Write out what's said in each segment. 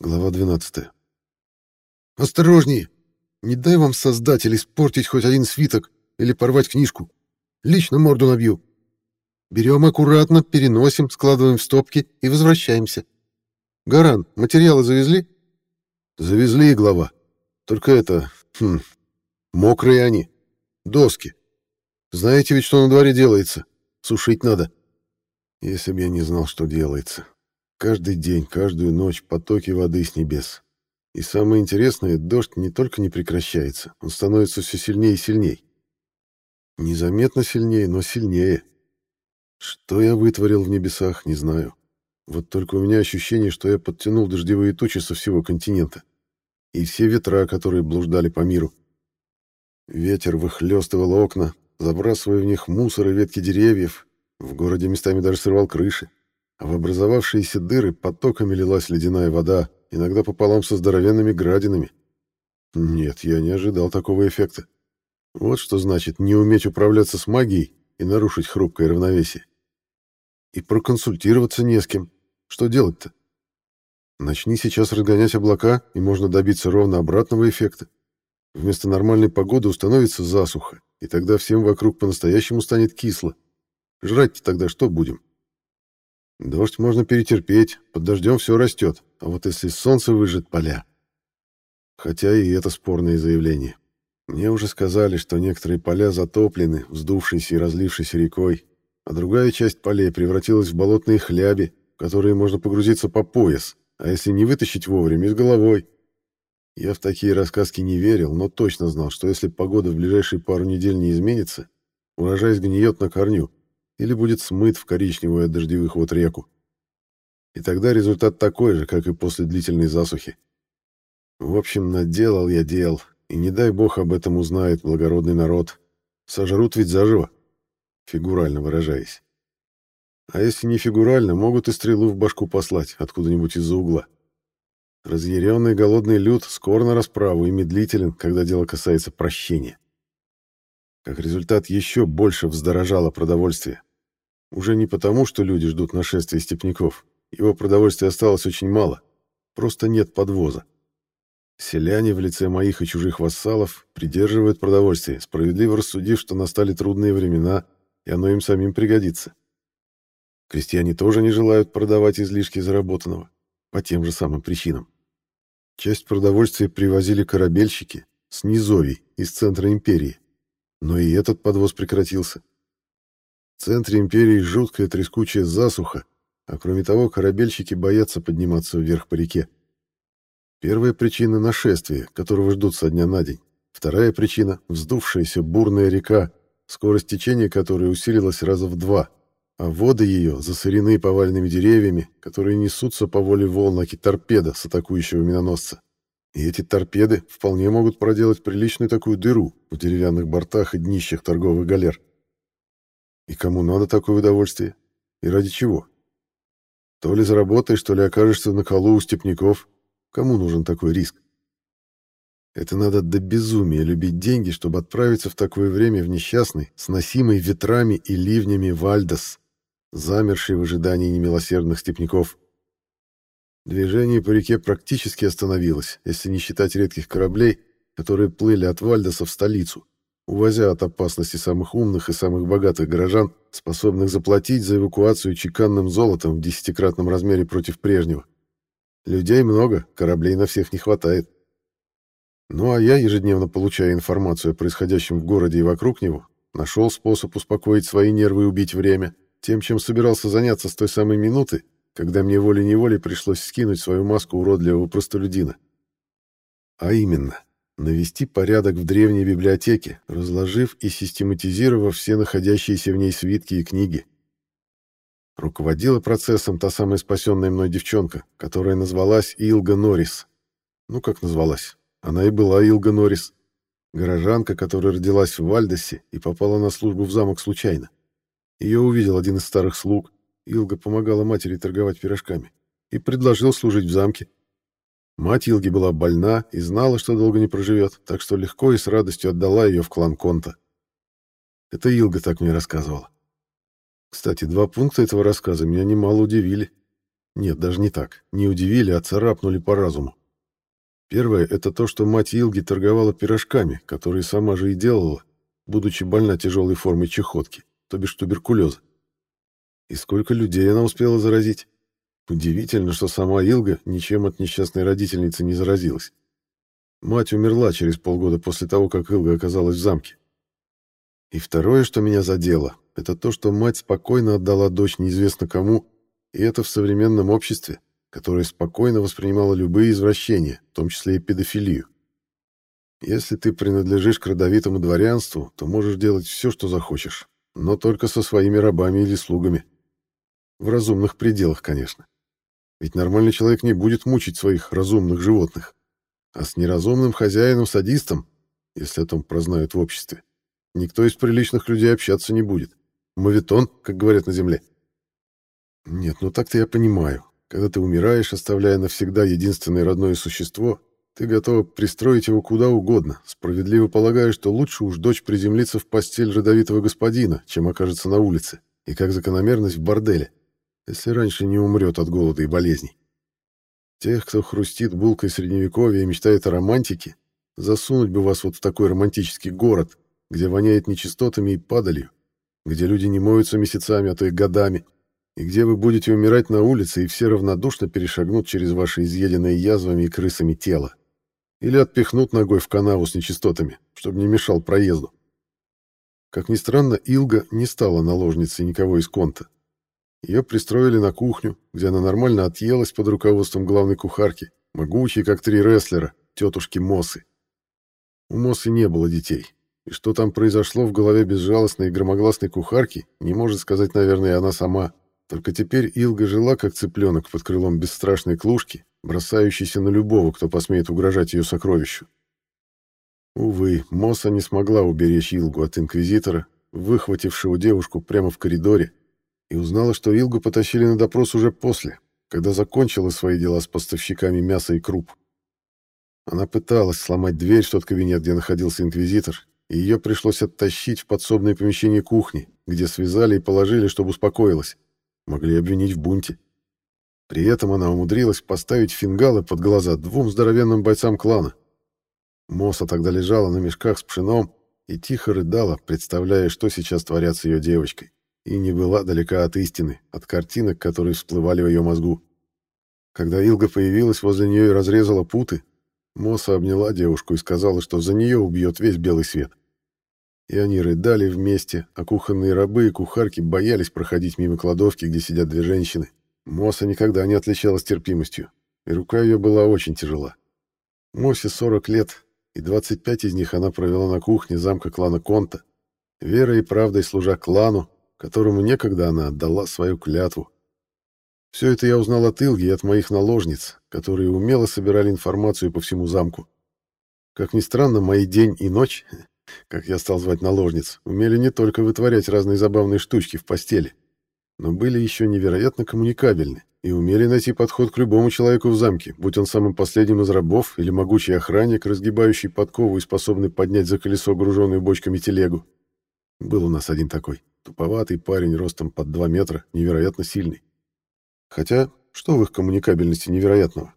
Глава 12. «Осторожнее! Не дай вам, создатель, испортить хоть один свиток или порвать книжку. Лично морду набью. Берем аккуратно, переносим, складываем в стопки и возвращаемся. Гаран, материалы завезли?» «Завезли, глава. Только это... Хм, мокрые они. Доски. Знаете ведь, что на дворе делается? Сушить надо. Если бы я не знал, что делается. Каждый день, каждую ночь потоки воды с небес. И самое интересное, дождь не только не прекращается, он становится все сильнее и сильнее. Незаметно сильнее, но сильнее. Что я вытворил в небесах, не знаю. Вот только у меня ощущение, что я подтянул дождевые тучи со всего континента. И все ветра, которые блуждали по миру. Ветер выхлестывал окна, забрасывая в них мусор и ветки деревьев, в городе местами даже срывал крыши, в образовавшиеся дыры потоками лилась ледяная вода, иногда пополам со здоровенными градинами. Нет, я не ожидал такого эффекта. Вот что значит не уметь управляться с магией и нарушить хрупкое равновесие. И проконсультироваться не с кем. Что делать-то? Начни сейчас разгонять облака, и можно добиться ровно обратного эффекта. Вместо нормальной погоды установится засуха, и тогда всем вокруг по-настоящему станет кисло. Жрать-то тогда что будем? Дождь можно перетерпеть, под дождем все растет, а вот если солнце выжжет поля... Хотя и это спорное заявление. Мне уже сказали, что некоторые поля затоплены, вздувшейся и разлившейся рекой, а другая часть полей превратилась в болотные хляби, в которые можно погрузиться по пояс, а если не вытащить вовремя, с головой. Я в такие рассказки не верил, но точно знал, что если погода в ближайшие пару недель не изменится, урожай сгниет на корню, или будет смыт в коричневую от дождевых вод реку. И тогда результат такой же, как и после длительной засухи. В общем, наделал я дел, и не дай бог об этом узнает благородный народ. Сожрут ведь заживо, фигурально выражаясь. А если не фигурально, могут и стрелу в башку послать откуда-нибудь из-за угла. Разъяренный голодный люд скор на расправу и медлителен, когда дело касается прощения. Как результат, еще больше вздорожало продовольствие. Уже не потому, что люди ждут нашествия степняков. Его продовольствия осталось очень мало. Просто нет подвоза. Селяне в лице моих и чужих вассалов придерживают продовольствие, справедливо рассудив, что настали трудные времена, и оно им самим пригодится. Крестьяне тоже не желают продавать излишки заработанного, по тем же самым причинам. Часть продовольствия привозили корабельщики с низовий из центра империи, но и этот подвоз прекратился. В центре империи жуткая трескучая засуха, а кроме того, корабельщики боятся подниматься вверх по реке. Первая причина — нашествие, которого ждут со дня на день. Вторая причина — вздувшаяся бурная река, скорость течения которой усилилась раза в два, а воды ее засорены повальными деревьями, которые несутся по воле волн аки торпеда с атакующего миноносца. И эти торпеды вполне могут проделать приличную такую дыру в деревянных бортах и днищах торговых галер. И кому надо такое удовольствие? И ради чего? То ли заработаешь, то ли окажешься на колу у степняков. Кому нужен такой риск? Это надо до безумия любить деньги, чтобы отправиться в такое время в несчастный, сносимый ветрами и ливнями Вальдос, замерший в ожидании немилосердных степняков. Движение по реке практически остановилось, если не считать редких кораблей, которые плыли от Вальдоса в столицу, увозя от опасности самых умных и самых богатых горожан, способных заплатить за эвакуацию чеканным золотом в десятикратном размере против прежнего. Людей много, кораблей на всех не хватает. Ну а я, ежедневно получая информацию о происходящем в городе и вокруг него, нашел способ успокоить свои нервы и убить время, тем, чем собирался заняться с той самой минуты, когда мне волей-неволей пришлось скинуть свою маску уродливого простолюдина. А именно, навести порядок в древней библиотеке, разложив и систематизировав все находящиеся в ней свитки и книги. Руководила процессом та самая спасенная мной девчонка, которая назвалась Илга Норрис. Ну, как назвалась? Она и была Илга Норрис. Горожанка, которая родилась в Вальдесе и попала на службу в замок случайно. Ее увидел один из старых слуг, Илга помогала матери торговать пирожками, и предложил служить в замке. Мать Илги была больна и знала, что долго не проживет, так что легко и с радостью отдала ее в клан Конта. Это Илга так мне рассказывала. Кстати, два пункта этого рассказа меня немало удивили. Нет, даже не так. Не удивили, а царапнули по разуму. Первое — это то, что мать Илги торговала пирожками, которые сама же и делала, будучи больна тяжелой формой чехотки, то бишь туберкулеза. И сколько людей она успела заразить? Удивительно, что сама Илга ничем от несчастной родительницы не заразилась. Мать умерла через полгода после того, как Илга оказалась в замке. И второе, что меня задело, это то, что мать спокойно отдала дочь неизвестно кому, и это в современном обществе, которое спокойно воспринимало любые извращения, в том числе и педофилию. Если ты принадлежишь к родовитому дворянству, то можешь делать все, что захочешь, но только со своими рабами или слугами. В разумных пределах, конечно. Ведь нормальный человек не будет мучить своих разумных животных. А с неразумным хозяином-садистом, если о том прознают в обществе, никто из приличных людей общаться не будет. Мавитон, как говорят на земле. Нет, ну так-то я понимаю. Когда ты умираешь, оставляя навсегда единственное родное существо, ты готова пристроить его куда угодно, справедливо полагая, что лучше уж дочь приземлиться в постель родовитого господина, чем окажется на улице, и как закономерность в борделе, если раньше не умрет от голода и болезней. Тех, кто хрустит булкой средневековья и мечтает о романтике, засунуть бы вас вот в такой романтический город, где воняет нечистотами и падалью, где люди не моются месяцами, а то и годами, и где вы будете умирать на улице, и все равнодушно перешагнут через ваше изъеденное язвами и крысами тело. Или отпихнут ногой в канаву с нечистотами, чтобы не мешал проезду. Как ни странно, Илга не стала наложницей никого из конта. Ее пристроили на кухню, где она нормально отъелась под руководством главной кухарки, могучей, как три рестлера, тетушки Мосы. У Мосы не было детей, и что там произошло в голове безжалостной и громогласной кухарки, не может сказать, наверное, она сама. Только теперь Илга жила, как цыпленок под крылом бесстрашной клушки, бросающейся на любого, кто посмеет угрожать ее сокровищу. Увы, Моса не смогла уберечь Илгу от инквизитора, выхватившего девушку прямо в коридоре, и узнала, что Илгу потащили на допрос уже после, когда закончила свои дела с поставщиками мяса и круп. Она пыталась сломать дверь в тот кабинет, где находился инквизитор, и ее пришлось оттащить в подсобное помещение кухни, где связали и положили, чтобы успокоилась. Могли обвинить в бунте. При этом она умудрилась поставить фингалы под глаза двум здоровенным бойцам клана. Моса тогда лежала на мешках с пшеном и тихо рыдала, представляя, что сейчас творят с ее девочкой и не была далека от истины, от картинок, которые всплывали в ее мозгу. Когда Илга появилась возле нее и разрезала путы, Моса обняла девушку и сказала, что за нее убьет весь белый свет. И они рыдали вместе, а кухонные рабы и кухарки боялись проходить мимо кладовки, где сидят две женщины. Моса никогда не отличалась терпимостью, и рука ее была очень тяжела. Мосе 40 лет, и 25 из них она провела на кухне замка клана Конта, верой и правдой служа клану, которому некогда она отдала свою клятву. Все это я узнал от Илги и от моих наложниц, которые умело собирали информацию по всему замку. Как ни странно, мои день и ночь, как я стал звать наложниц, умели не только вытворять разные забавные штучки в постели, но были еще невероятно коммуникабельны и умели найти подход к любому человеку в замке, будь он самым последним из рабов или могучий охранник, разгибающий подкову и способный поднять за колесо груженную бочками телегу. Был у нас один такой. Туповатый парень ростом под 2 метра, невероятно сильный. Хотя, что в их коммуникабельности невероятного?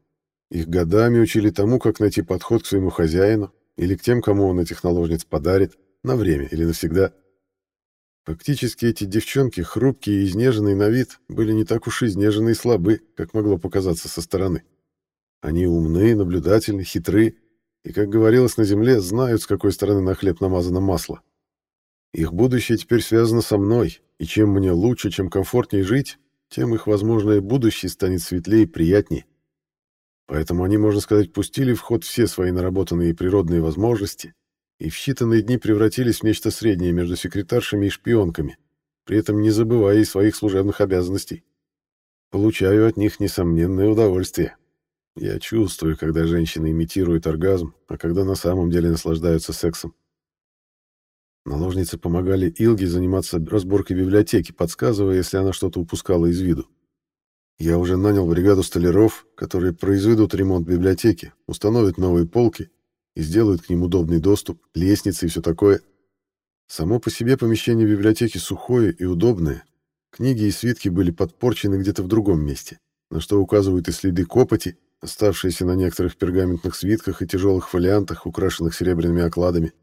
Их годами учили тому, как найти подход к своему хозяину или к тем, кому он этих наложниц подарит, на время или навсегда. Фактически эти девчонки, хрупкие и изнеженные на вид, были не так уж изнежены и слабы, как могло показаться со стороны. Они умны, наблюдательны, хитры и, как говорилось на земле, знают, с какой стороны на хлеб намазано масло. Их будущее теперь связано со мной, и чем мне лучше, чем комфортнее жить, тем их возможное будущее станет светлее и приятнее. Поэтому они, можно сказать, пустили в ход все свои наработанные природные возможности и в считанные дни превратились в нечто среднее между секретаршами и шпионками, при этом не забывая и своих служебных обязанностей. Получаю от них несомненное удовольствие. Я чувствую, когда женщины имитируют оргазм, а когда на самом деле наслаждаются сексом. Наложницы помогали Илге заниматься разборкой библиотеки, подсказывая, если она что-то упускала из виду. Я уже нанял бригаду столяров, которые произведут ремонт библиотеки, установят новые полки и сделают к ним удобный доступ, лестницы и все такое. Само по себе помещение библиотеки сухое и удобное. Книги и свитки были подпорчены где-то в другом месте. на что указывают и следы копоти, оставшиеся на некоторых пергаментных свитках и тяжелых фолиантах, украшенных серебряными окладами.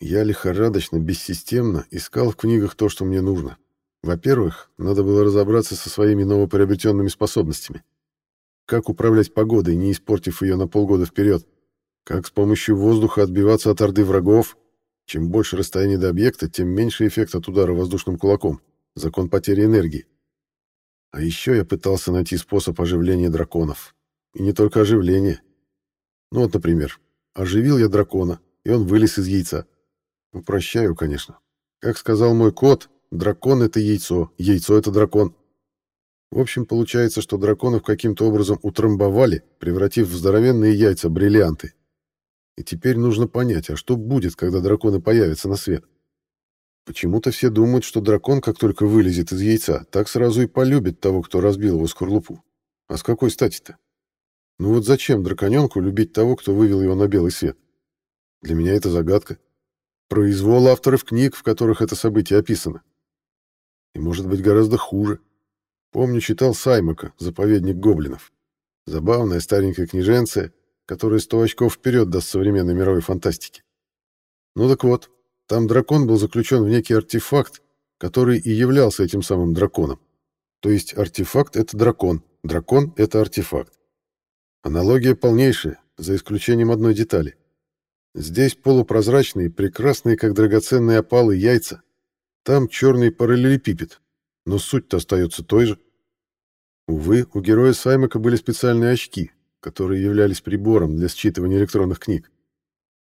Я лихорадочно, бессистемно искал в книгах то, что мне нужно. Во-первых, надо было разобраться со своими новоприобретенными способностями. Как управлять погодой, не испортив ее на полгода вперед? Как с помощью воздуха отбиваться от орды врагов? Чем больше расстояние до объекта, тем меньше эффект от удара воздушным кулаком. Закон потери энергии. А еще я пытался найти способ оживления драконов. И не только оживления. Ну вот, например, оживил я дракона, и он вылез из яйца. Упрощаю, конечно. Как сказал мой кот, дракон — это яйцо, яйцо — это дракон. В общем, получается, что драконов каким-то образом утрамбовали, превратив в здоровенные яйца бриллианты. И теперь нужно понять, а что будет, когда драконы появятся на свет? Почему-то все думают, что дракон, как только вылезет из яйца, так сразу и полюбит того, кто разбил его скорлупу. А с какой стати-то? Ну вот зачем драконенку любить того, кто вывел его на белый свет? Для меня это загадка. Произвол авторов книг, в которых это событие описано. И может быть гораздо хуже. Помню, читал Саймака «Заповедник гоблинов». Забавная старенькая книженция, которая сто очков вперед даст современной мировой фантастике. Ну так вот, там дракон был заключен в некий артефакт, который и являлся этим самым драконом. То есть артефакт — это дракон, дракон — это артефакт. Аналогия полнейшая, за исключением одной детали. Здесь полупрозрачные, прекрасные, как драгоценные опалы, яйца. Там черный параллелепипед, но суть-то остается той же. Увы, у героя Саймака были специальные очки, которые являлись прибором для считывания электронных книг.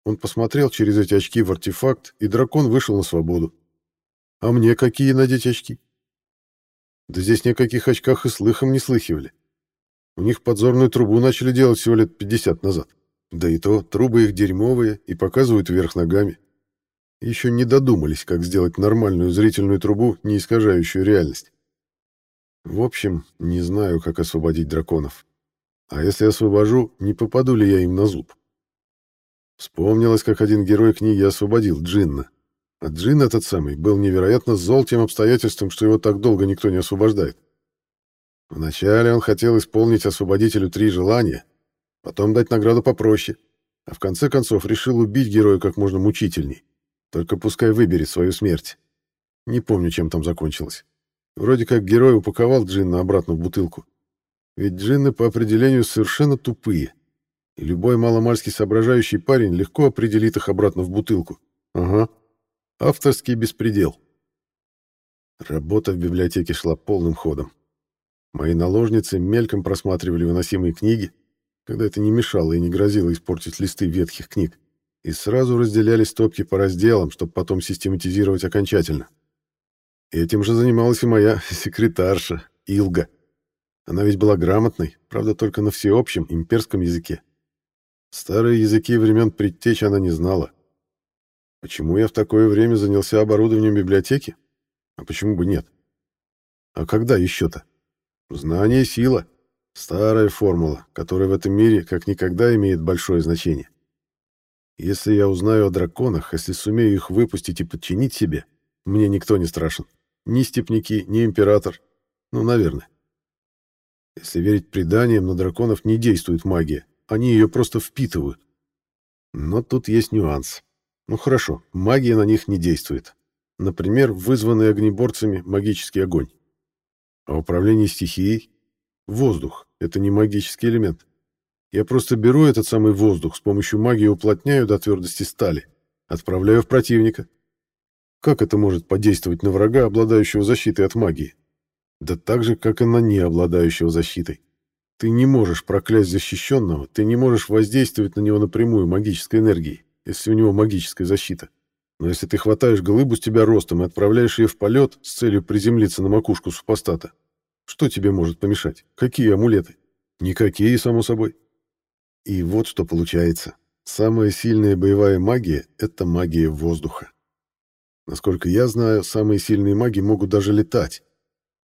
Он посмотрел через эти очки в артефакт, и дракон вышел на свободу. А мне какие надеть очки? Да здесь никаких очках и слыхом не слыхивали. У них подзорную трубу начали делать всего лет 50 назад. Да и то, трубы их дерьмовые и показывают вверх ногами. Еще не додумались, как сделать нормальную зрительную трубу, не искажающую реальность. В общем, не знаю, как освободить драконов. А если освобожу, не попаду ли я им на зуб? Вспомнилось, как один герой книги освободил Джинна. А Джин этот самый был невероятно зол тем обстоятельством, что его так долго никто не освобождает. Вначале он хотел исполнить освободителю три желания, потом дать награду попроще, а в конце концов решил убить героя как можно мучительней. Только пускай выберет свою смерть. Не помню, чем там закончилось. Вроде как герой упаковал джинна обратно в бутылку. Ведь джинны по определению совершенно тупые. И любой маломальский соображающий парень легко определит их обратно в бутылку. Ага. Авторский беспредел. Работа в библиотеке шла полным ходом. Мои наложницы мельком просматривали выносимые книги, когда это не мешало и не грозило испортить листы ветхих книг и сразу разделяли стопки по разделам, чтобы потом систематизировать окончательно. Этим же занималась и моя секретарша, Илга. Она ведь была грамотной, правда, только на всеобщем имперском языке. Старые языки времен предтеч она не знала. Почему я в такое время занялся оборудованием библиотеки? А почему бы нет? А когда еще-то? Знание — сила. Старая формула, которая в этом мире как никогда имеет большое значение. Если я узнаю о драконах, если сумею их выпустить и подчинить себе, мне никто не страшен. Ни степняки, ни император. Ну, наверное. Если верить преданиям, на драконов не действует магия. Они ее просто впитывают. Но тут есть нюанс. Ну хорошо, магия на них не действует. Например, вызванный огнеборцами магический огонь. А управление стихией? Воздух — это не магический элемент. Я просто беру этот самый воздух, с помощью магии уплотняю до твердости стали, отправляю в противника. Как это может подействовать на врага, обладающего защитой от магии? Да так же, как и на не обладающего защитой. Ты не можешь проклясть защищенного, ты не можешь воздействовать на него напрямую магической энергией, если у него магическая защита. Но если ты хватаешь глыбу с тебя ростом и отправляешь ее в полет с целью приземлиться на макушку супостата, что тебе может помешать? Какие амулеты? Никакие, само собой. И вот что получается. Самая сильная боевая магия — это магия воздуха. Насколько я знаю, самые сильные маги могут даже летать.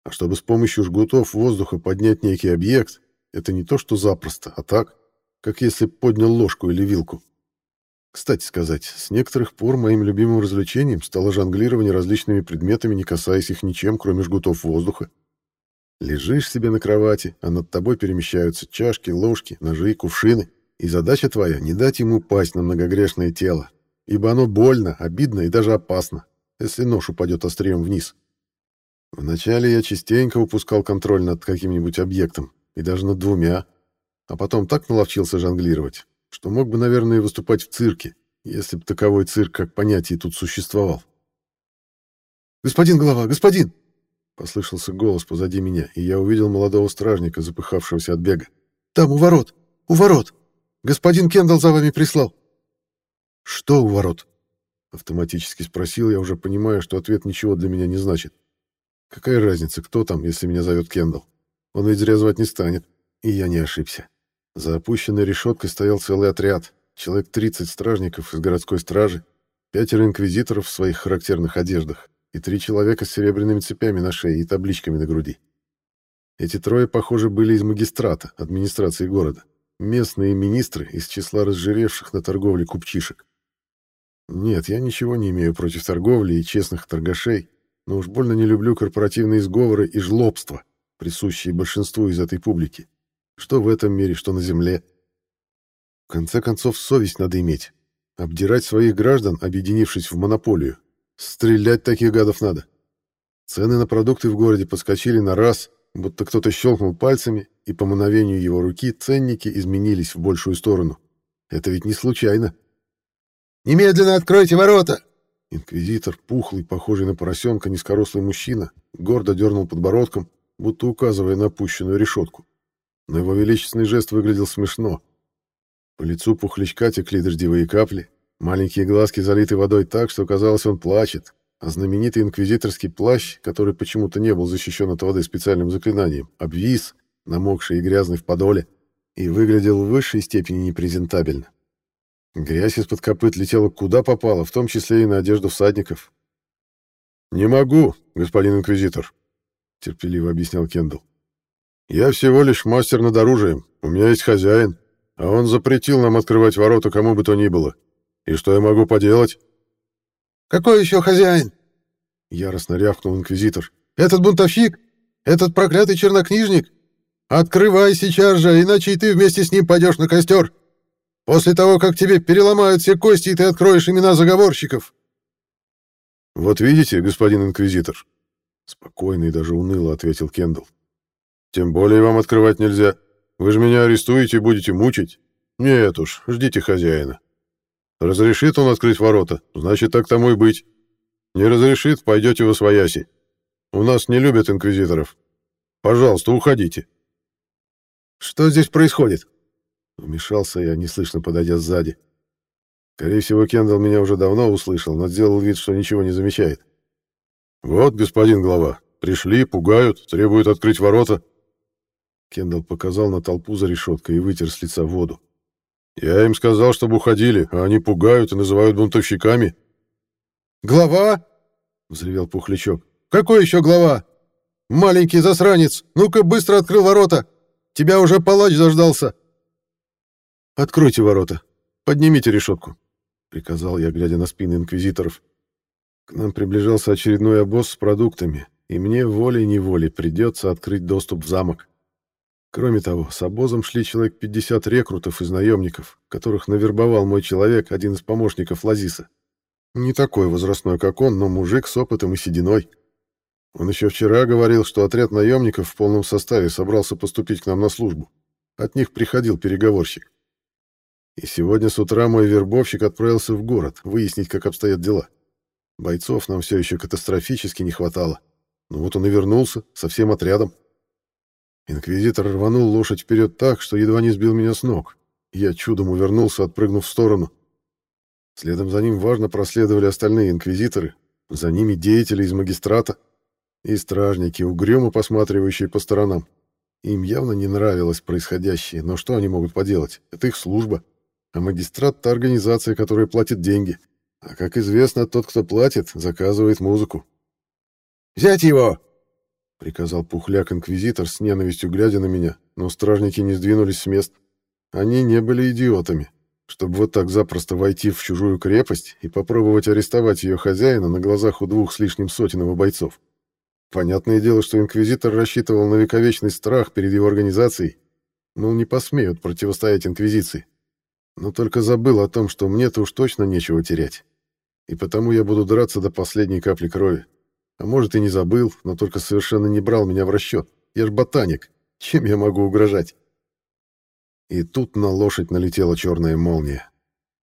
А чтобы с помощью жгутов воздуха поднять некий объект, это не то что запросто, а так, как если поднял ложку или вилку. Кстати сказать, с некоторых пор моим любимым развлечением стало жонглирование различными предметами, не касаясь их ничем, кроме жгутов воздуха. Лежишь себе на кровати, а над тобой перемещаются чашки, ложки, ножи, кувшины, и задача твоя — не дать ему упасть на многогрешное тело, ибо оно больно, обидно и даже опасно, если нож упадет острием вниз. Вначале я частенько упускал контроль над каким-нибудь объектом, и даже над двумя, а потом так наловчился жонглировать, что мог бы, наверное, выступать в цирке, если бы таковой цирк как понятие тут существовал. «Господин глава, господин!» Послышался голос позади меня, и я увидел молодого стражника, запыхавшегося от бега. «Там, у ворот! У ворот! Господин Кендалл за вами прислал!» «Что у ворот?» Автоматически спросил я, уже понимая, что ответ ничего для меня не значит. Какая разница, кто там, если меня зовет Кендалл? Он ведь зря звать не станет. И я не ошибся. За опущенной решеткой стоял целый отряд. Человек 30 стражников из городской стражи, пятеро инквизиторов в своих характерных одеждах и три человека с серебряными цепями на шее и табличками на груди. Эти трое, похоже, были из магистрата, администрации города, местные министры из числа разжиревших на торговле купчишек. Нет, я ничего не имею против торговли и честных торгашей, но уж больно не люблю корпоративные сговоры и жлобство, присущие большинству из этой публики, что в этом мире, что на земле. В конце концов, совесть надо иметь. Обдирать своих граждан, объединившись в монополию, Стрелять таких гадов надо. Цены на продукты в городе подскочили на раз, будто кто-то щелкнул пальцами, и по мановению его руки ценники изменились в большую сторону. Это ведь не случайно. «Немедленно откройте ворота!» Инквизитор, пухлый, похожий на поросенка, низкорослый мужчина, гордо дернул подбородком, будто указывая на опущенную решетку. Но его величественный жест выглядел смешно. По лицу пухлячка текли дождевые капли, Маленькие глазки залиты водой так, что казалось, он плачет, а знаменитый инквизиторский плащ, который почему-то не был защищен от воды специальным заклинанием, обвис, намокший и грязный в подоле, и выглядел в высшей степени непрезентабельно. Грязь из-под копыт летела куда попало, в том числе и на одежду всадников. «Не могу, господин инквизитор», — терпеливо объяснял Кендалл. «Я всего лишь мастер над оружием, у меня есть хозяин, а он запретил нам открывать ворота кому бы то ни было. «И что я могу поделать?» «Какой еще хозяин?» Яростно рявкнул инквизитор. «Этот бунтовщик? Этот проклятый чернокнижник? Открывай сейчас же, иначе и ты вместе с ним пойдешь на костер. После того, как тебе переломают все кости, и ты откроешь имена заговорщиков». «Вот видите, господин инквизитор», — спокойно и даже уныло ответил Кендалл. «Тем более вам открывать нельзя. Вы же меня арестуете и будете мучить. Нет уж, ждите хозяина. Разрешит он открыть ворота, значит, так тому и быть. Не разрешит, пойдете в освояси. У нас не любят инквизиторов. Пожалуйста, уходите. Что здесь происходит? Вмешался я, неслышно подойдя сзади. Скорее всего, Кендалл меня уже давно услышал, но сделал вид, что ничего не замечает. «Вот, господин глава, пришли, пугают, требуют открыть ворота». Кендалл показал на толпу за решеткой и вытер с лица воду. Я им сказал, чтобы уходили, а они пугают и называют бунтовщиками. Глава? взревел Пухлячок. Какой еще глава? Маленький засранец, ну-ка быстро открыл ворота. Тебя уже палач заждался. Откройте ворота. Поднимите решетку, приказал я, глядя на спины инквизиторов. К нам приближался очередной обоз с продуктами, и мне волей-неволей придется открыть доступ в замок. Кроме того, с обозом шли человек 50 рекрутов из наемников, которых навербовал мой человек, один из помощников Лазиса. Не такой возрастной, как он, но мужик с опытом и сединой. Он еще вчера говорил, что отряд наемников в полном составе собрался поступить к нам на службу. От них приходил переговорщик. И сегодня с утра мой вербовщик отправился в город выяснить, как обстоят дела. Бойцов нам все еще катастрофически не хватало. Ну вот он и вернулся со всем отрядом. Инквизитор рванул лошадь вперед так, что едва не сбил меня с ног. Я чудом увернулся, отпрыгнув в сторону. Следом за ним важно проследовали остальные инквизиторы, за ними деятели из магистрата и стражники, угрюмо посматривающие по сторонам. Им явно не нравилось происходящее, но что они могут поделать? Это их служба. А магистрат — та организация, которая платит деньги. А, как известно, тот, кто платит, заказывает музыку. «Взять его!» — приказал пухляк-инквизитор с ненавистью глядя на меня, но стражники не сдвинулись с мест. Они не были идиотами, чтобы вот так запросто войти в чужую крепость и попробовать арестовать ее хозяина на глазах у двух с лишним сотен его бойцов. Понятное дело, что инквизитор рассчитывал на вековечный страх перед его организацией, мол, не посмеют противостоять инквизиции. Но только забыл о том, что мне-то уж точно нечего терять. И потому я буду драться до последней капли крови. А может, и не забыл, но только совершенно не брал меня в расчет. Я ж ботаник. Чем я могу угрожать? И тут на лошадь налетела черная молния.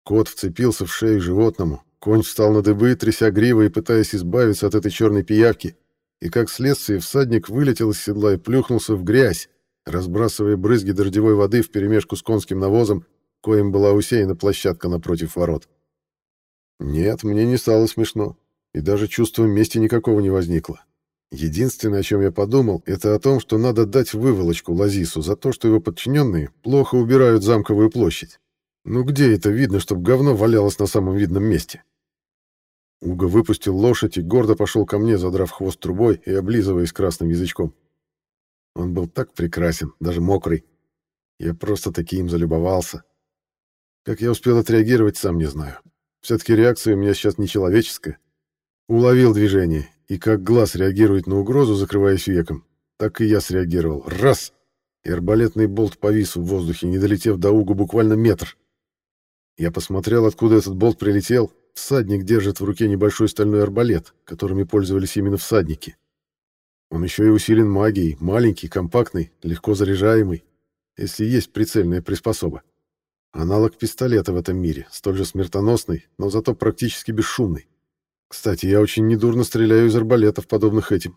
Кот вцепился в шею животному. Конь встал на дыбы, тряся гривой и пытаясь избавиться от этой черной пиявки. И как следствие всадник вылетел из седла и плюхнулся в грязь, разбрасывая брызги дождевой воды вперемешку с конским навозом, коим была усеяна площадка напротив ворот. Нет, мне не стало смешно, и даже чувства мести никакого не возникло. Единственное, о чем я подумал, это о том, что надо дать выволочку Лазису за то, что его подчиненные плохо убирают замковую площадь. Ну где это видно, чтобы говно валялось на самом видном месте? Уго выпустил лошадь и гордо пошел ко мне, задрав хвост трубой и облизываясь красным язычком. Он был так прекрасен, даже мокрый. Я просто таким залюбовался. Как я успел отреагировать, сам не знаю. Все-таки реакция у меня сейчас нечеловеческая. Уловил движение, и как глаз реагирует на угрозу, закрываясь веком, так и я среагировал. Раз! И арбалетный болт повис в воздухе, не долетев до угу буквально метр. Я посмотрел, откуда этот болт прилетел. Всадник держит в руке небольшой стальной арбалет, которыми пользовались именно всадники. Он еще и усилен магией, маленький, компактный, легко заряжаемый, если есть прицельная приспособа. Аналог пистолета в этом мире, столь же смертоносный, но зато практически бесшумный. Кстати, я очень недурно стреляю из арбалетов, подобных этим.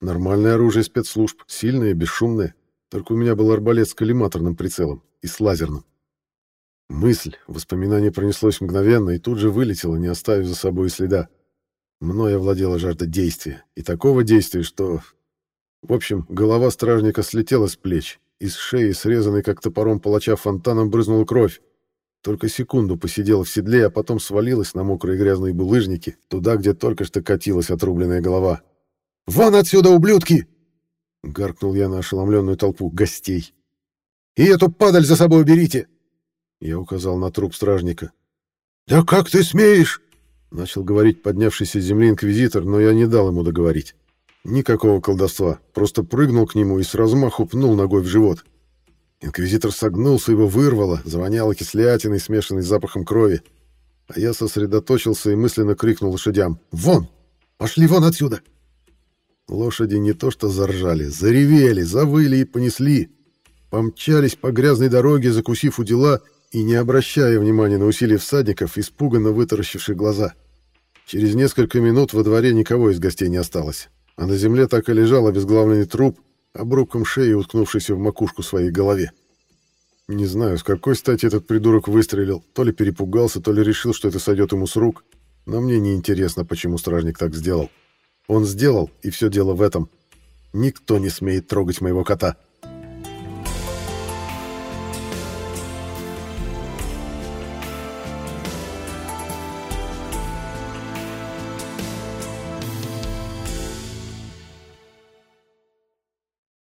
Нормальное оружие спецслужб, сильное, бесшумное. Только у меня был арбалет с коллиматорным прицелом и с лазерным. Мысль, воспоминание пронеслось мгновенно и тут же вылетело, не оставив за собой следа. Мною овладела жажда действия. И такого действия, что... В общем, голова стражника слетела с плеч, из шеи, срезанной как топором палача, фонтаном брызнула кровь. Только секунду посидела в седле, а потом свалилась на мокрые грязные булыжники, туда, где только что катилась отрубленная голова. «Вон отсюда, ублюдки!» — гаркнул я на ошеломленную толпу гостей. «И эту падаль за собой уберите!» Я указал на труп стражника. «Да как ты смеешь?» — начал говорить поднявшийся с земли инквизитор, но я не дал ему договорить. Никакого колдовства, просто прыгнул к нему и с размаху пнул ногой в живот. Инквизитор согнулся, его вырвало, завоняло кислятиной, смешанной с запахом крови. А я сосредоточился и мысленно крикнул лошадям «Вон! Пошли вон отсюда!» Лошади не то что заржали, заревели, завыли и понесли. Помчались по грязной дороге, закусив у дела и не обращая внимания на усилия всадников, испуганно вытаращивших глаза. Через несколько минут во дворе никого из гостей не осталось а на земле так и лежал обезглавленный труп, обрубком шеи уткнувшийся в макушку своей голове. Не знаю, с какой стати этот придурок выстрелил, то ли перепугался, то ли решил, что это сойдет ему с рук, но мне не интересно, почему стражник так сделал. Он сделал, и все дело в этом. Никто не смеет трогать моего кота.